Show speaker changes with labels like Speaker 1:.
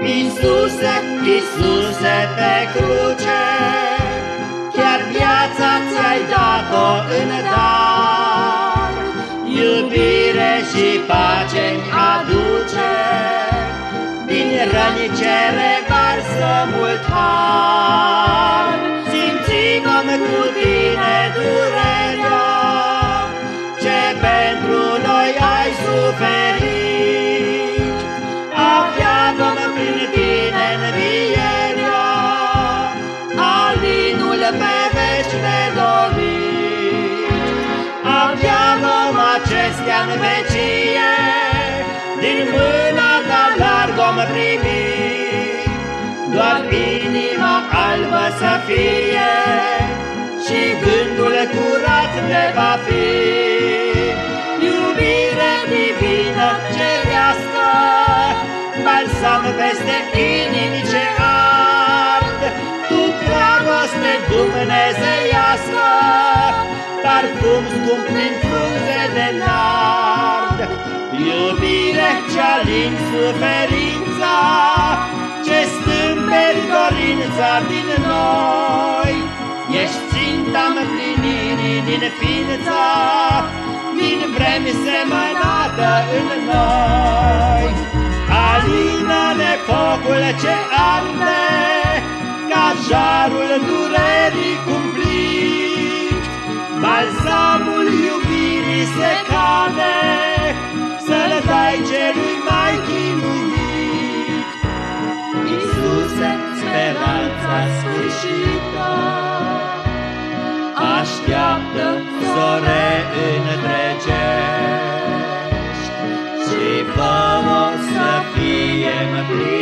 Speaker 1: Iisuse, Iisuse pe cruce, Chiar viața ți-ai dat-o în dar, Iubire și pace aduce, Din răni ce revarsă mult har. În vecie, din mâna ta dar vom primi. Doar inima albă să fie și gândul curat ne va fi. Iubire divină cerească, balsam peste inimi ce dumnezeiască, parfum scump din frunze de nard. Iubire ce-a suferința, ce stâmperi dorința din noi. Ești ținta împlinirii din ființa, din vremi semănată în noi. Alină-ne focul ce arde, ca jarul durerii cumplit, balsamul iubirii se cade, așteaptă să o reîntrecești și fă să fie plin.